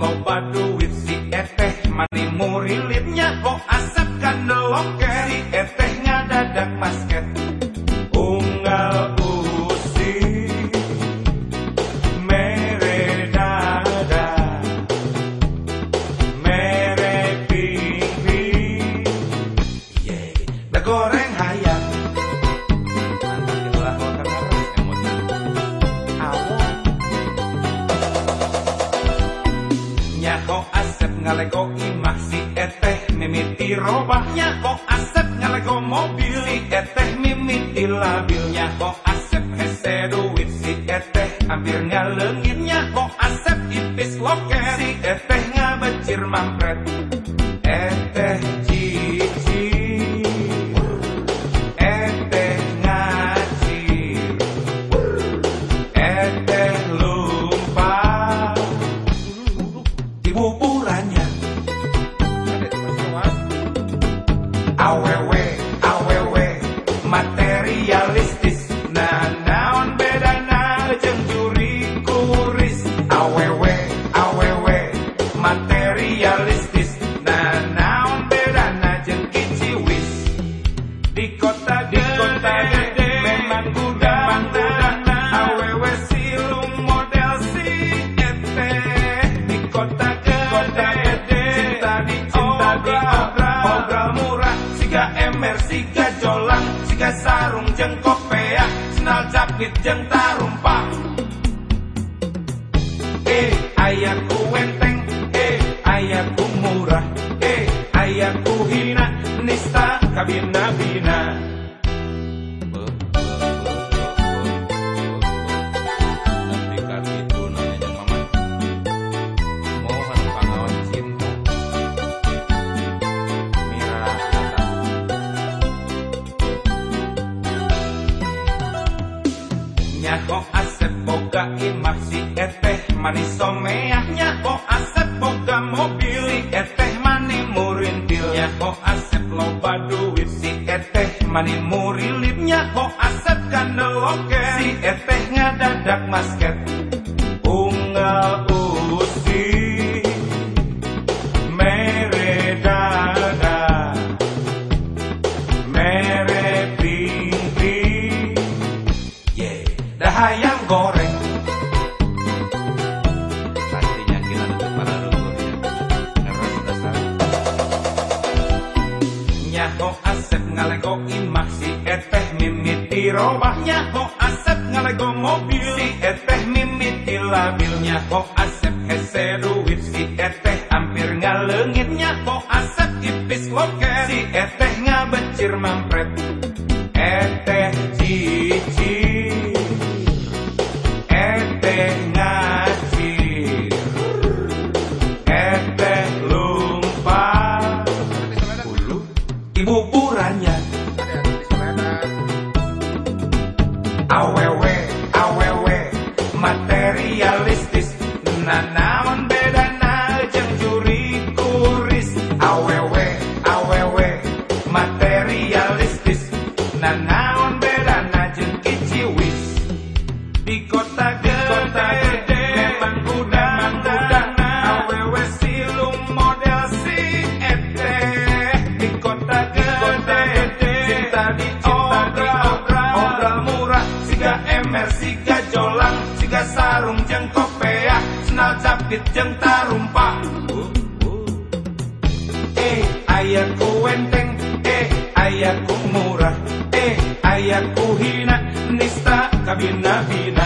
loba duit si eteh mani murilit Nyaho asep ngalego imah si eteh mimiti robah Nyaho asep ngalego mobil si eteh mimiti labil Nyaho asep hese duit si eteh hampir ngalengit Nyaho asep ipis loket si eteh ngabecir mampret Eteh cici Eteh ngacir Eteh lupa Awewe, awewe with jeng manis somea Nyaho asep boga mobil si eteh mani murintil Nyaho asep loba duit. Si eteh mani murilit Nyaho asep kandeloke si eteh ngadadak basket Unggal usi mere dada. Mere pipi. Yeay, dah hayam goreng robah Nyaho asep ngalego mobil. Si eteh mimiti labil Nyaho asep hese duit si eteh hampir ngalengit Nyaho asep ipis loket. Si eteh ngabecir mampret Eteh cici Awewe, awewe Materialistis. Nah naon bedana jeung juri kuris. Awewe, awewe Materialistis. Nah naon bedana jeung kiciwis Di kota gede Memang gudang gudang. Awewe silung model si ete Di kota gede Cinta di Siga emer, siga jolang Siga sarung jeung kopea Sendal japit jeung tarumpa. Eh, ayahku wenteng Eh, ayahku murah Eh, ayahku hina Nista kabina bina